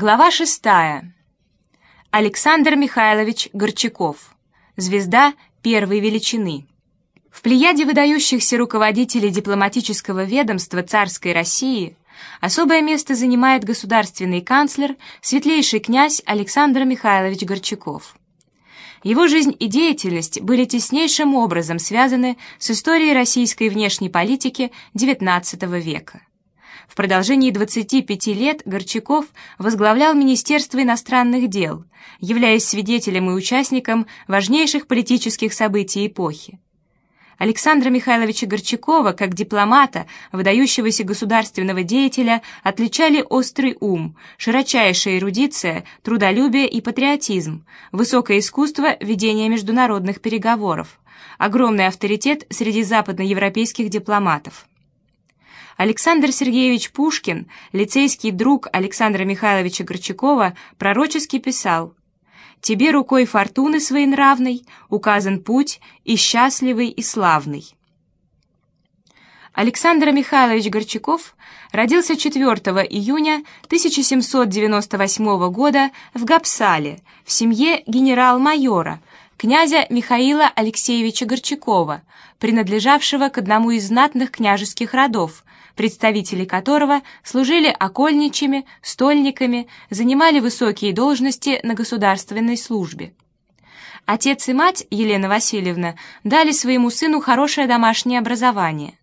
Глава шестая. Александр Михайлович Горчаков. Звезда первой величины. В плеяде выдающихся руководителей дипломатического ведомства царской России особое место занимает государственный канцлер, светлейший князь Александр Михайлович Горчаков. Его жизнь и деятельность были теснейшим образом связаны с историей российской внешней политики XIX века. В продолжении 25 лет Горчаков возглавлял Министерство иностранных дел, являясь свидетелем и участником важнейших политических событий эпохи. Александра Михайловича Горчакова, как дипломата, выдающегося государственного деятеля, отличали острый ум, широчайшая эрудиция, трудолюбие и патриотизм, высокое искусство ведения международных переговоров, огромный авторитет среди западноевропейских дипломатов. Александр Сергеевич Пушкин, лицейский друг Александра Михайловича Горчакова, пророчески писал «Тебе рукой фортуны своенравной указан путь и счастливый, и славный». Александр Михайлович Горчаков родился 4 июня 1798 года в Гапсале в семье генерал-майора, князя Михаила Алексеевича Горчакова, принадлежавшего к одному из знатных княжеских родов, представители которого служили окольничьими, стольниками, занимали высокие должности на государственной службе. Отец и мать, Елена Васильевна, дали своему сыну хорошее домашнее образование.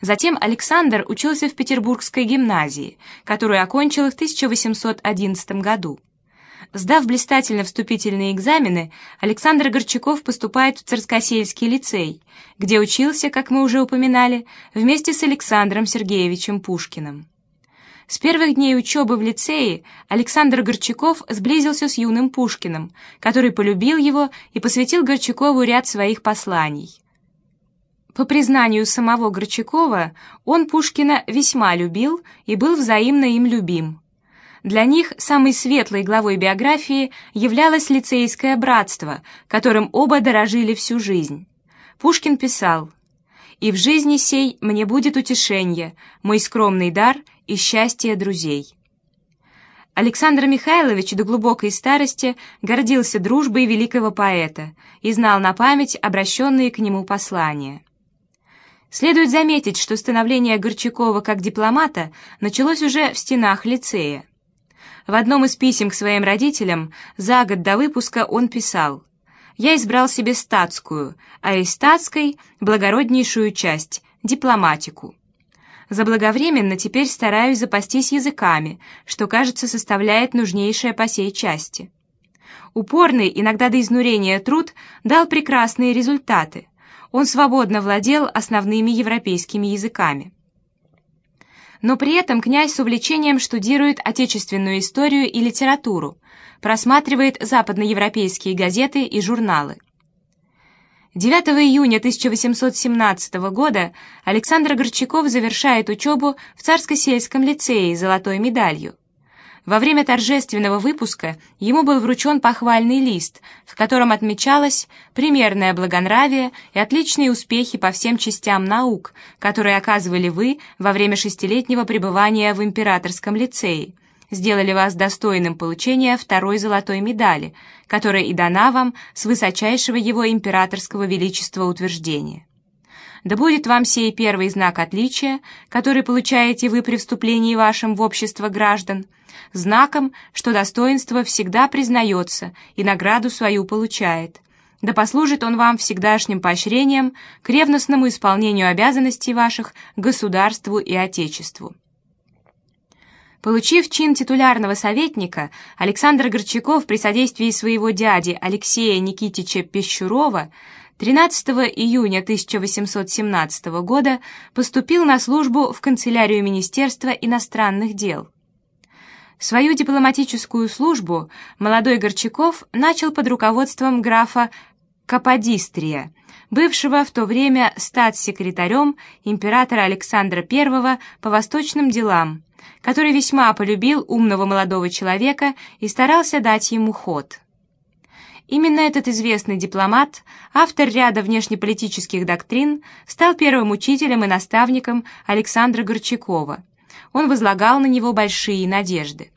Затем Александр учился в Петербургской гимназии, которую окончил в 1811 году. Сдав блистательно вступительные экзамены, Александр Горчаков поступает в Царскосельский лицей, где учился, как мы уже упоминали, вместе с Александром Сергеевичем Пушкиным. С первых дней учебы в лицее Александр Горчаков сблизился с юным Пушкиным, который полюбил его и посвятил Горчакову ряд своих посланий. По признанию самого Горчакова, он Пушкина весьма любил и был взаимно им любим. Для них самой светлой главой биографии являлось лицейское братство, которым оба дорожили всю жизнь. Пушкин писал «И в жизни сей мне будет утешение, мой скромный дар и счастье друзей». Александр Михайлович до глубокой старости гордился дружбой великого поэта и знал на память обращенные к нему послания. Следует заметить, что становление Горчакова как дипломата началось уже в стенах лицея. В одном из писем к своим родителям за год до выпуска он писал «Я избрал себе статскую, а из статской — благороднейшую часть, дипломатику. Заблаговременно теперь стараюсь запастись языками, что, кажется, составляет нужнейшее по сей части». Упорный, иногда до изнурения труд дал прекрасные результаты. Он свободно владел основными европейскими языками но при этом князь с увлечением штудирует отечественную историю и литературу, просматривает западноевропейские газеты и журналы. 9 июня 1817 года Александр Горчаков завершает учебу в Царско-сельском лицее золотой медалью. Во время торжественного выпуска ему был вручен похвальный лист, в котором отмечалось примерное благонравие и отличные успехи по всем частям наук, которые оказывали вы во время шестилетнего пребывания в императорском лицее, сделали вас достойным получения второй золотой медали, которая и дана вам с высочайшего его императорского величества утверждения. Да будет вам сей первый знак отличия, который получаете вы при вступлении вашим в общество граждан, знаком, что достоинство всегда признается и награду свою получает. Да послужит он вам всегдашним поощрением к ревностному исполнению обязанностей ваших государству и отечеству. Получив чин титулярного советника, Александр Горчаков при содействии своего дяди Алексея Никитича Пещурова 13 июня 1817 года поступил на службу в канцелярию Министерства иностранных дел. Свою дипломатическую службу молодой Горчаков начал под руководством графа Каподистрия, бывшего в то время статс-секретарем императора Александра I по восточным делам, который весьма полюбил умного молодого человека и старался дать ему ход. Именно этот известный дипломат, автор ряда внешнеполитических доктрин, стал первым учителем и наставником Александра Горчакова. Он возлагал на него большие надежды.